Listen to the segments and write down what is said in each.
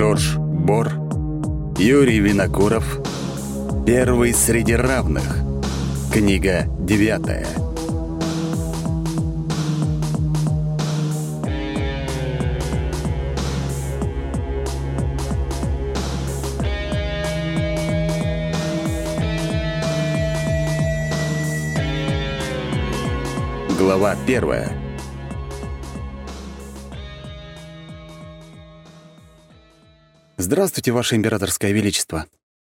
Жорж Бор, Юрий Винокуров, Первый среди равных. Книга девятая. Глава первая. «Здравствуйте, Ваше Императорское Величество!»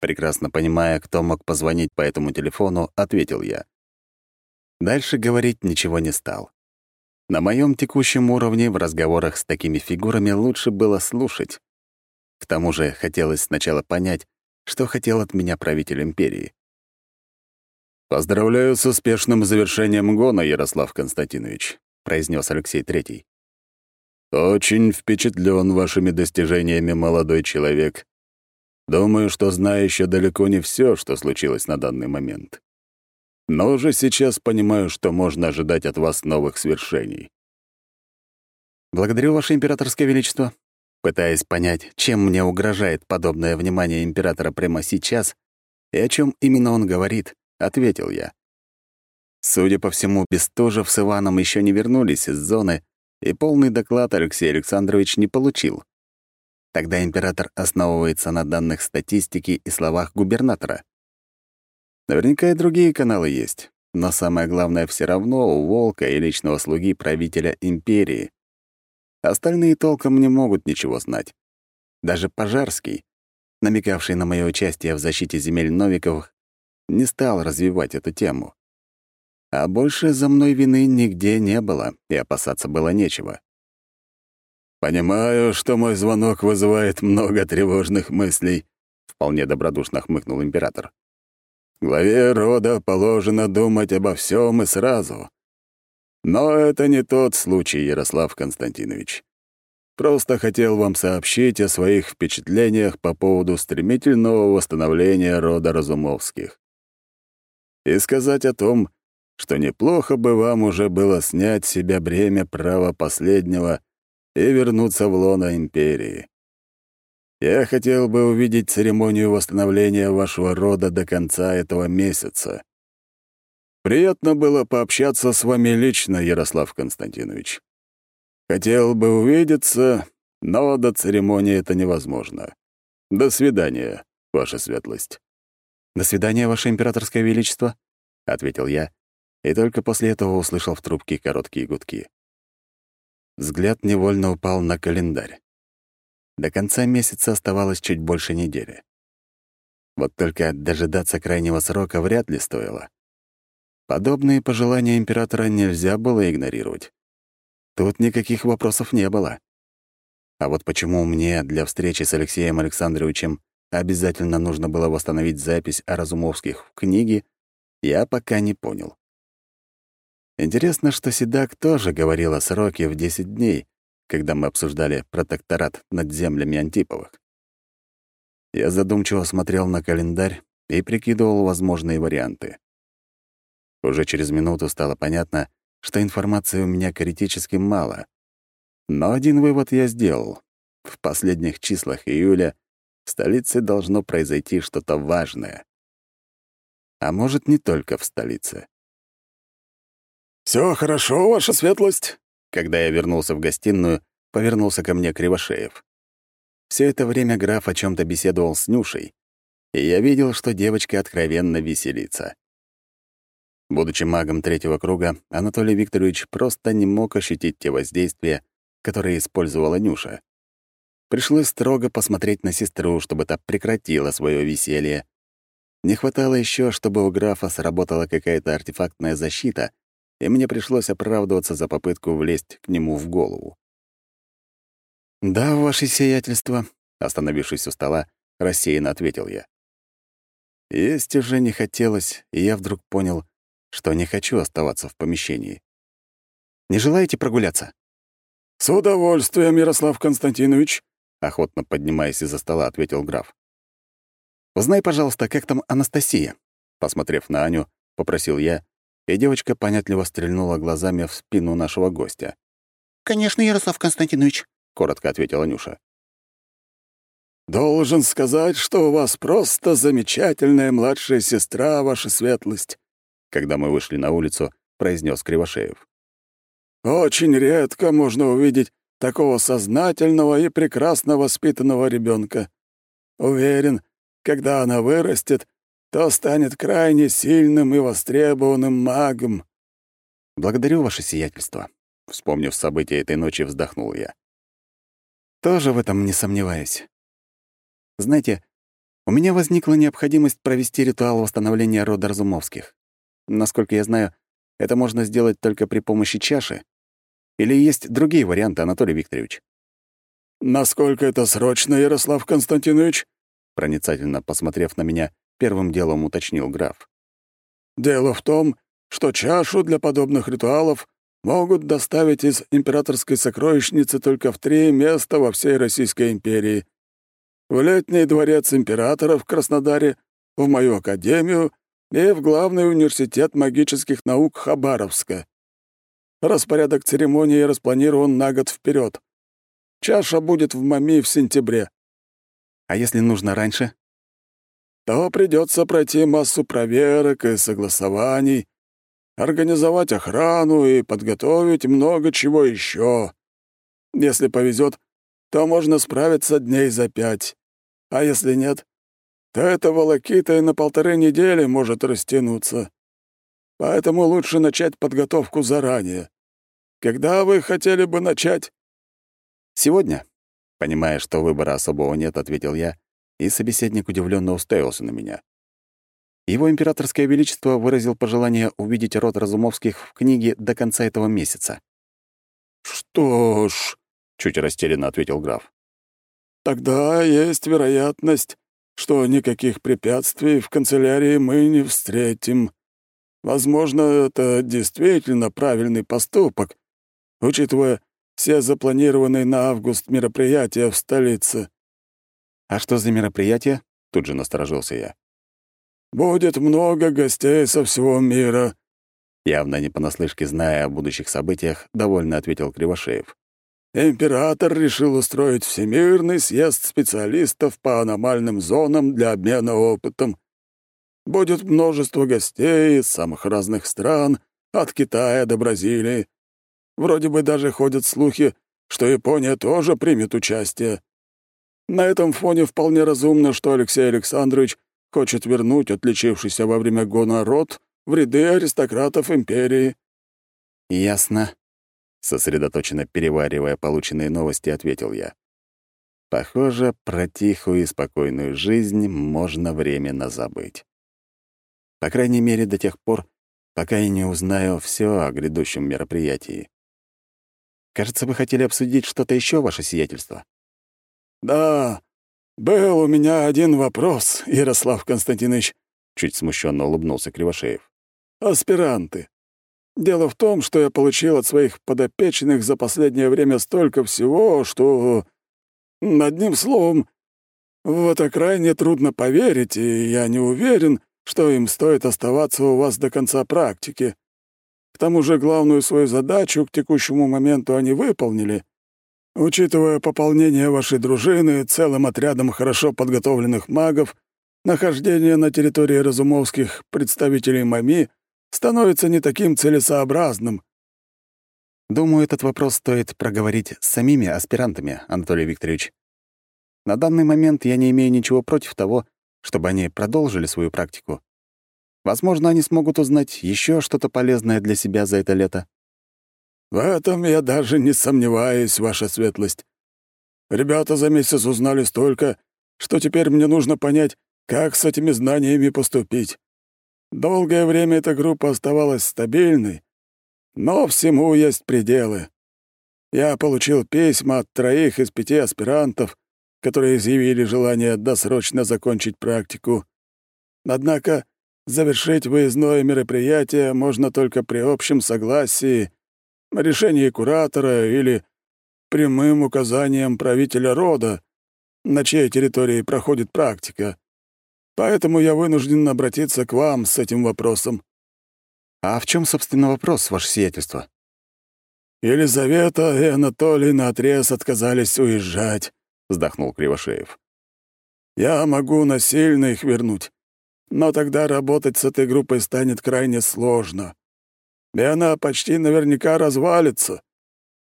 Прекрасно понимая, кто мог позвонить по этому телефону, ответил я. Дальше говорить ничего не стал. На моем текущем уровне в разговорах с такими фигурами лучше было слушать. К тому же хотелось сначала понять, что хотел от меня правитель империи. «Поздравляю с успешным завершением гона, Ярослав Константинович», — произнес Алексей Третий. «Очень впечатлен вашими достижениями, молодой человек. Думаю, что знаю еще далеко не все, что случилось на данный момент. Но уже сейчас понимаю, что можно ожидать от вас новых свершений». «Благодарю, Ваше Императорское Величество», пытаясь понять, чем мне угрожает подобное внимание императора прямо сейчас и о чем именно он говорит, ответил я. Судя по всему, Бестужев с Иваном еще не вернулись из зоны, и полный доклад Алексей Александрович не получил. Тогда император основывается на данных статистики и словах губернатора. Наверняка и другие каналы есть, но самое главное все равно у Волка и личного слуги правителя империи. Остальные толком не могут ничего знать. Даже Пожарский, намекавший на мое участие в защите земель Новиковых, не стал развивать эту тему. А больше за мной вины нигде не было, и опасаться было нечего. «Понимаю, что мой звонок вызывает много тревожных мыслей», — вполне добродушно хмыкнул император. «Главе рода положено думать обо всем и сразу. Но это не тот случай, Ярослав Константинович. Просто хотел вам сообщить о своих впечатлениях по поводу стремительного восстановления рода Разумовских. И сказать о том, что неплохо бы вам уже было снять с себя бремя права последнего и вернуться в лоно империи. Я хотел бы увидеть церемонию восстановления вашего рода до конца этого месяца. Приятно было пообщаться с вами лично, Ярослав Константинович. Хотел бы увидеться, но до церемонии это невозможно. До свидания, ваша светлость. До свидания, ваше императорское величество, ответил я и только после этого услышал в трубке короткие гудки. Взгляд невольно упал на календарь. До конца месяца оставалось чуть больше недели. Вот только дожидаться крайнего срока вряд ли стоило. Подобные пожелания императора нельзя было игнорировать. Тут никаких вопросов не было. А вот почему мне для встречи с Алексеем Александровичем обязательно нужно было восстановить запись о Разумовских в книге, я пока не понял. Интересно, что Седак тоже говорил о сроке в 10 дней, когда мы обсуждали протекторат над землями Антиповых. Я задумчиво смотрел на календарь и прикидывал возможные варианты. Уже через минуту стало понятно, что информации у меня критически мало. Но один вывод я сделал. В последних числах июля в столице должно произойти что-то важное. А может, не только в столице. Все хорошо, ваша светлость?» Когда я вернулся в гостиную, повернулся ко мне Кривошеев. Все это время граф о чем то беседовал с Нюшей, и я видел, что девочка откровенно веселится. Будучи магом третьего круга, Анатолий Викторович просто не мог ощутить те воздействия, которые использовала Нюша. Пришлось строго посмотреть на сестру, чтобы та прекратила свое веселье, не хватало еще, чтобы у графа сработала какая-то артефактная защита, и мне пришлось оправдываться за попытку влезть к нему в голову. «Да, ваше сиятельство», — остановившись у стола, рассеянно ответил я. Есть уже не хотелось, и я вдруг понял, что не хочу оставаться в помещении. «Не желаете прогуляться?» «С удовольствием, Ярослав Константинович», — охотно поднимаясь из-за стола, ответил граф. Узнай, пожалуйста, как там Анастасия?» Посмотрев на Аню, попросил я, и девочка понятливо стрельнула глазами в спину нашего гостя. «Конечно, Ярослав Константинович», — коротко ответила Нюша. «Должен сказать, что у вас просто замечательная младшая сестра, ваша светлость», когда мы вышли на улицу, произнес Кривошеев. «Очень редко можно увидеть такого сознательного и прекрасно воспитанного ребенка. Уверен, когда она вырастет, то станет крайне сильным и востребованным магом». «Благодарю ваше сиятельство», — вспомнив события этой ночи, вздохнул я. «Тоже в этом не сомневаюсь. Знаете, у меня возникла необходимость провести ритуал восстановления рода Разумовских. Насколько я знаю, это можно сделать только при помощи чаши. Или есть другие варианты, Анатолий Викторович? «Насколько это срочно, Ярослав Константинович?» Проницательно посмотрев на меня, первым делом уточнил граф. «Дело в том, что чашу для подобных ритуалов могут доставить из императорской сокровищницы только в три места во всей Российской империи в летний дворец императора в Краснодаре, в мою академию и в главный университет магических наук Хабаровска. Распорядок церемонии распланирован на год вперед. Чаша будет в МАМИ в сентябре. А если нужно раньше? То придется пройти массу проверок и согласований, организовать охрану и подготовить много чего еще. Если повезет, то можно справиться дней за пять. А если нет, то эта волокита и на полторы недели может растянуться. Поэтому лучше начать подготовку заранее. Когда вы хотели бы начать? Сегодня. Понимая, что выбора особого нет, ответил я, и собеседник удивленно уставился на меня. Его императорское величество выразил пожелание увидеть род Разумовских в книге до конца этого месяца. «Что ж», — чуть растерянно ответил граф, Тогда есть вероятность, что никаких препятствий в канцелярии мы не встретим. Возможно, это действительно правильный поступок, учитывая все запланированные на август мероприятия в столице. «А что за мероприятие?» — тут же насторожился я. «Будет много гостей со всего мира», явно не понаслышке зная о будущих событиях, довольно ответил Кривошеев. Император решил устроить всемирный съезд специалистов по аномальным зонам для обмена опытом. Будет множество гостей из самых разных стран, от Китая до Бразилии. Вроде бы даже ходят слухи, что Япония тоже примет участие. На этом фоне вполне разумно, что Алексей Александрович хочет вернуть отличившийся во время гона род в ряды аристократов империи. «Ясно», Сосредоточенно переваривая полученные новости, ответил я. Похоже, про тихую и спокойную жизнь можно временно забыть. По крайней мере, до тех пор, пока я не узнаю все о грядущем мероприятии. Кажется, вы хотели обсудить что-то еще, ваше сиятельство? Да, был у меня один вопрос, Ярослав Константинович, чуть смущенно улыбнулся Кривошеев. Аспиранты. Дело в том, что я получил от своих подопечных за последнее время столько всего, что... Одним словом, в это крайне трудно поверить, и я не уверен, что им стоит оставаться у вас до конца практики. К тому же главную свою задачу к текущему моменту они выполнили. Учитывая пополнение вашей дружины целым отрядом хорошо подготовленных магов, нахождение на территории Разумовских представителей МАМИ — становится не таким целесообразным. Думаю, этот вопрос стоит проговорить с самими аспирантами, Анатолий Викторович. На данный момент я не имею ничего против того, чтобы они продолжили свою практику. Возможно, они смогут узнать еще что-то полезное для себя за это лето. В этом я даже не сомневаюсь, ваша светлость. Ребята за месяц узнали столько, что теперь мне нужно понять, как с этими знаниями поступить. Долгое время эта группа оставалась стабильной, но всему есть пределы. Я получил письма от троих из пяти аспирантов, которые изъявили желание досрочно закончить практику. Однако завершить выездное мероприятие можно только при общем согласии, решении куратора или прямым указанием правителя рода, на чьей территории проходит практика. Поэтому я вынужден обратиться к вам с этим вопросом». «А в чем, собственно, вопрос, ваше сиятельство?» «Елизавета и Анатолий наотрез отказались уезжать», — вздохнул Кривошеев. Я могу насильно их вернуть, но тогда работать с этой группой станет крайне сложно. И она почти наверняка развалится.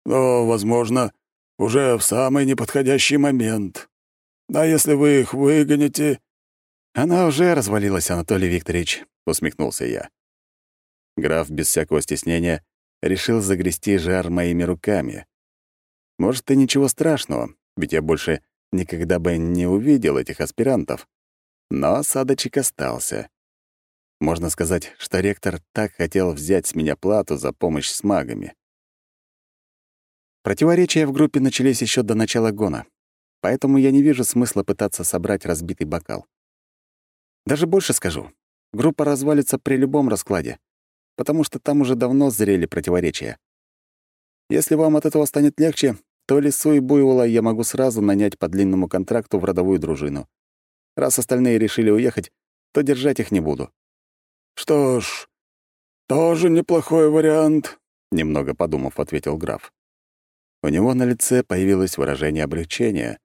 Но, возможно, уже в самый неподходящий момент. А если вы их выгоните...» «Она уже развалилась, Анатолий Викторович», — усмехнулся я. Граф без всякого стеснения решил загрести жар моими руками. Может, и ничего страшного, ведь я больше никогда бы не увидел этих аспирантов. Но осадочек остался. Можно сказать, что ректор так хотел взять с меня плату за помощь с магами. Противоречия в группе начались еще до начала гона, поэтому я не вижу смысла пытаться собрать разбитый бокал. Даже больше скажу. Группа развалится при любом раскладе, потому что там уже давно зрели противоречия. Если вам от этого станет легче, то Лису и Буйвола я могу сразу нанять по длинному контракту в родовую дружину. Раз остальные решили уехать, то держать их не буду. «Что ж, тоже неплохой вариант», — немного подумав, ответил граф. У него на лице появилось выражение облегчения,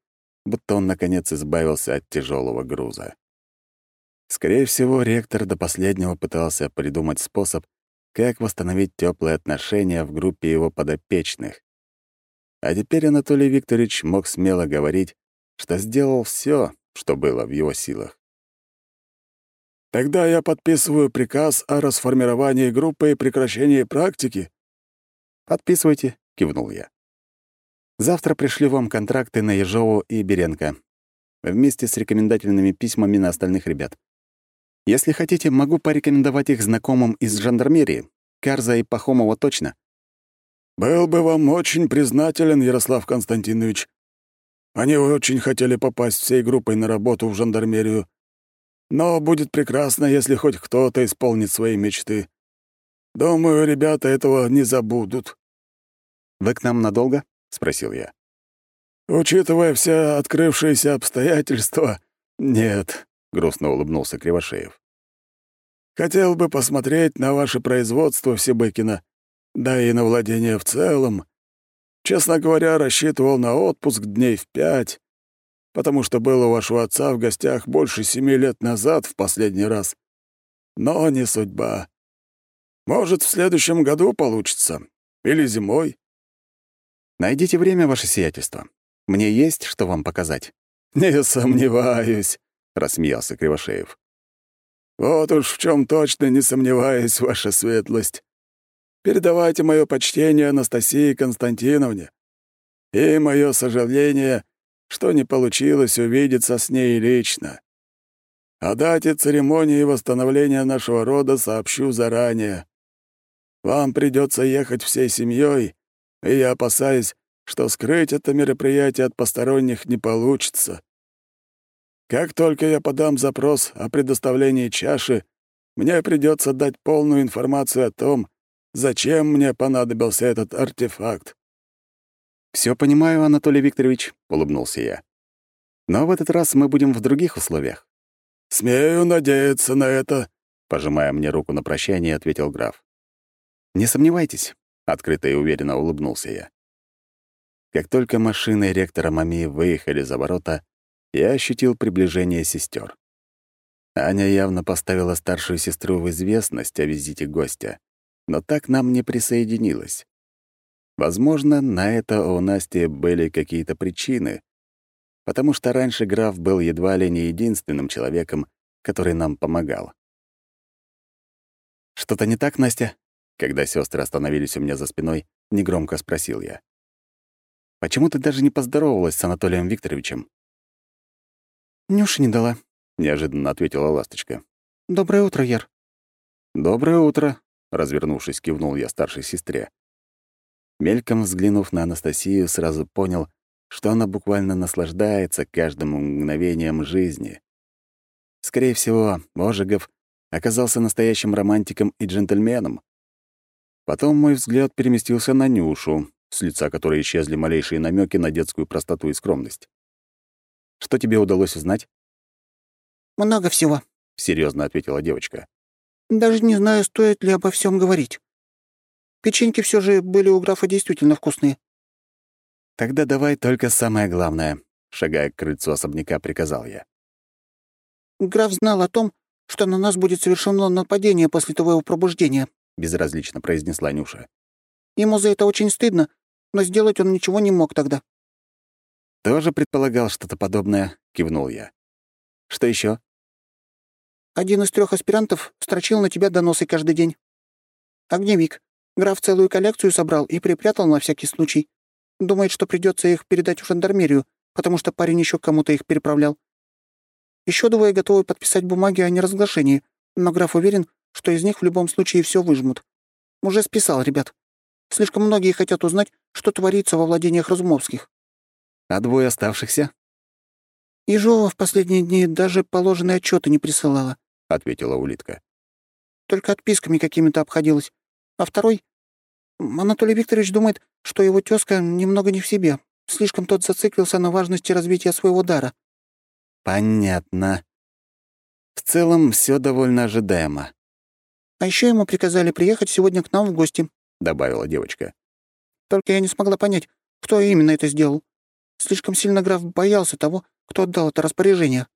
будто он, наконец, избавился от тяжелого груза. Скорее всего, ректор до последнего пытался придумать способ, как восстановить теплые отношения в группе его подопечных. А теперь Анатолий Викторович мог смело говорить, что сделал все, что было в его силах. «Тогда я подписываю приказ о расформировании группы и прекращении практики». «Подписывайте», — кивнул я. «Завтра пришлю вам контракты на Ежову и Беренко, вместе с рекомендательными письмами на остальных ребят. Если хотите, могу порекомендовать их знакомым из жандармерии. Карза и Пахомова точно. «Был бы вам очень признателен, Ярослав Константинович. Они очень хотели попасть всей группой на работу в жандармерию. Но будет прекрасно, если хоть кто-то исполнит свои мечты. Думаю, ребята этого не забудут». «Вы к нам надолго?» — спросил я. «Учитывая все открывшиеся обстоятельства, нет», — грустно улыбнулся Кривошеев. «Хотел бы посмотреть на ваше производство в Себыкино да и на владение в целом. Честно говоря, рассчитывал на отпуск дней в пять, потому что был у вашего отца в гостях больше семи лет назад в последний раз. Но не судьба. Может, в следующем году получится. Или зимой. Найдите время, ваше сиятельство. Мне есть что вам показать. «Не сомневаюсь», — рассмеялся Кривошеев. «Вот уж в чем точно не сомневаюсь, ваша светлость. Передавайте мое почтение Анастасии Константиновне. И мое сожаление, что не получилось увидеться с ней лично. О дате церемонии восстановления нашего рода сообщу заранее. Вам придется ехать всей семьей, и я опасаюсь, что скрыть это мероприятие от посторонних не получится. Как только я подам запрос о предоставлении чаши, мне придется дать полную информацию о том, Зачем мне понадобился этот артефакт?» Все понимаю, Анатолий Викторович», — улыбнулся я. «Но в этот раз мы будем в других условиях». «Смею надеяться на это», — пожимая мне руку на прощание, ответил граф. «Не сомневайтесь», — открыто и уверенно улыбнулся я. Как только машины ректора Мами выехали за ворота, я ощутил приближение сестер. Аня явно поставила старшую сестру в известность о визите гостя но так нам не присоединилась. Возможно, на это у Насти были какие-то причины, потому что раньше граф был едва ли не единственным человеком, который нам помогал. «Что-то не так, Настя?» Когда сестры остановились у меня за спиной, негромко спросил я. «Почему ты даже не поздоровалась с Анатолием Викторовичем?» «Нюша не дала», — неожиданно ответила ласточка. «Доброе утро, Яр». «Доброе утро», Развернувшись, кивнул я старшей сестре. Мельком взглянув на Анастасию, сразу понял, что она буквально наслаждается каждым мгновением жизни. Скорее всего, Ожегов оказался настоящим романтиком и джентльменом. Потом мой взгляд переместился на Нюшу, с лица которой исчезли малейшие намеки на детскую простоту и скромность. «Что тебе удалось узнать?» «Много всего», — серьезно ответила девочка. Даже не знаю, стоит ли обо всем говорить. Печеньки все же были у графа действительно вкусные. Тогда давай только самое главное, шагая к крыльцу особняка, приказал я. Граф знал о том, что на нас будет совершено нападение после твоего пробуждения», — безразлично произнесла Нюша. «Ему за это очень стыдно, но сделать он ничего не мог тогда». «Тоже предполагал что-то подобное», — кивнул я. «Что еще? «Один из трех аспирантов строчил на тебя доносы каждый день. Огневик. Граф целую коллекцию собрал и припрятал на всякий случай. Думает, что придется их передать в жандармерию, потому что парень еще кому-то их переправлял. Еще двое готовы подписать бумаги о неразглашении, но граф уверен, что из них в любом случае все выжмут. Уже списал, ребят. Слишком многие хотят узнать, что творится во владениях Разумовских. А двое оставшихся? Ежова в последние дни даже положенные отчеты не присылала, — ответила улитка. Только отписками какими-то обходилась. А второй? Анатолий Викторович думает, что его тезка немного не в себе. Слишком тот зациклился на важности развития своего дара. Понятно. В целом все довольно ожидаемо. А еще ему приказали приехать сегодня к нам в гости, добавила девочка. Только я не смогла понять, кто именно это сделал. Слишком сильно граф боялся того, кто отдал это распоряжение.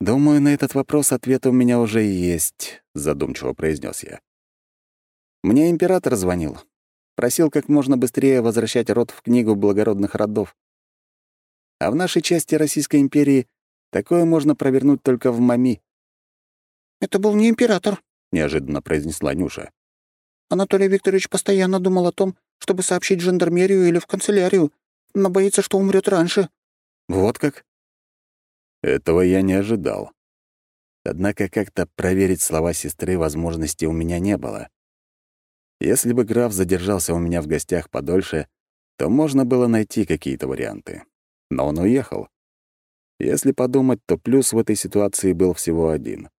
«Думаю, на этот вопрос ответ у меня уже есть», — задумчиво произнес я. «Мне император звонил. Просил как можно быстрее возвращать род в книгу благородных родов. А в нашей части Российской империи такое можно провернуть только в МАМИ». «Это был не император», — неожиданно произнесла Нюша. «Анатолий Викторович постоянно думал о том, чтобы сообщить жандармерию или в канцелярию, но боится, что умрет раньше». «Вот как?» Этого я не ожидал. Однако как-то проверить слова сестры возможности у меня не было. Если бы граф задержался у меня в гостях подольше, то можно было найти какие-то варианты но он уехал. Если подумать, то плюс в этой ситуации был всего один.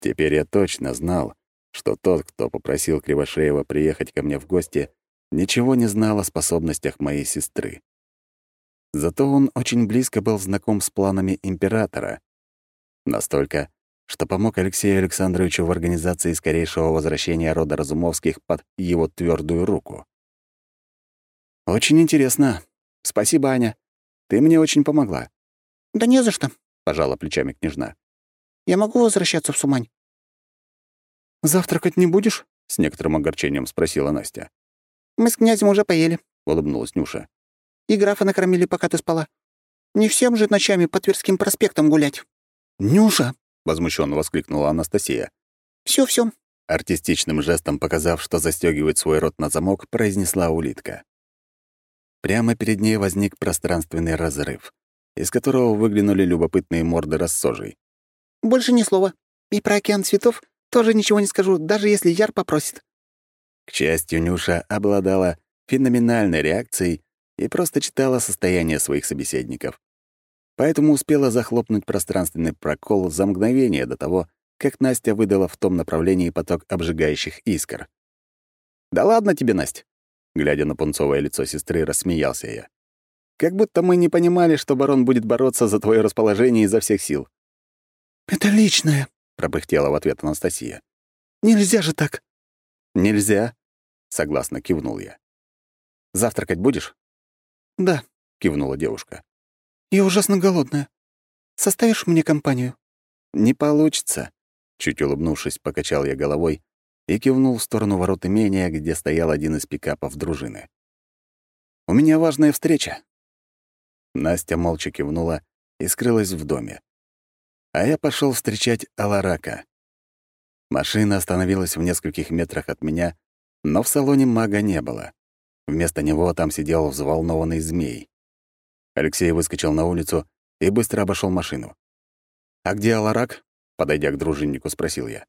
Теперь я точно знал, что тот, кто попросил Кривошеева приехать ко мне в гости, ничего не знал о способностях моей сестры. Зато он очень близко был знаком с планами императора. Настолько, что помог Алексею Александровичу в организации скорейшего возвращения рода Разумовских под его твердую руку. «Очень интересно. Спасибо, Аня. Ты мне очень помогла». «Да не за что», — пожала плечами княжна. «Я могу возвращаться в Сумань?» «Завтракать не будешь?» — с некоторым огорчением спросила Настя. «Мы с князем уже поели», — улыбнулась Нюша. «И графа накормили, пока ты спала. Не всем же ночами по Тверским проспектам гулять». «Нюша!» — возмущенно воскликнула Анастасия. Все, все. Артистичным жестом показав, что застегивает свой рот на замок, произнесла улитка. Прямо перед ней возник пространственный разрыв, из которого выглянули любопытные морды рассожей. «Больше ни слова. И про океан цветов тоже ничего не скажу, даже если Яр попросит». К счастью, Нюша обладала феноменальной реакцией и просто читала состояние своих собеседников. Поэтому успела захлопнуть пространственный прокол за мгновение до того, как Настя выдала в том направлении поток обжигающих искр. «Да ладно тебе, Настя. Глядя на пунцовое лицо сестры, рассмеялся я. «Как будто мы не понимали, что барон будет бороться за твое расположение изо всех сил». «Это личное», — пропыхтела в ответ Анастасия. «Нельзя же так». «Нельзя», — согласно кивнул я. «Завтракать будешь?» «Да», — кивнула девушка. «Я ужасно голодная. Составишь мне компанию?» «Не получится», — чуть улыбнувшись, покачал я головой и кивнул в сторону ворот имения, где стоял один из пикапов дружины. «У меня важная встреча». Настя молча кивнула и скрылась в доме. А я пошел встречать Аларака. Машина остановилась в нескольких метрах от меня, но в салоне мага не было. Вместо него там сидел взволнованный змей. Алексей выскочил на улицу и быстро обошел машину. «А где Аларак?» — подойдя к дружиннику, спросил я.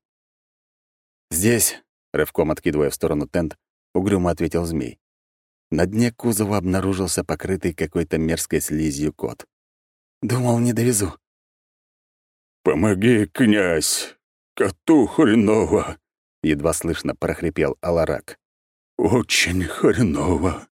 «Здесь», — рывком откидывая в сторону тент, угрюмо ответил змей. На дне кузова обнаружился покрытый какой-то мерзкой слизью кот. «Думал, не довезу». «Помоги, князь! Коту хреново!» — едва слышно прохрипел Аларак. «Очень хреново!»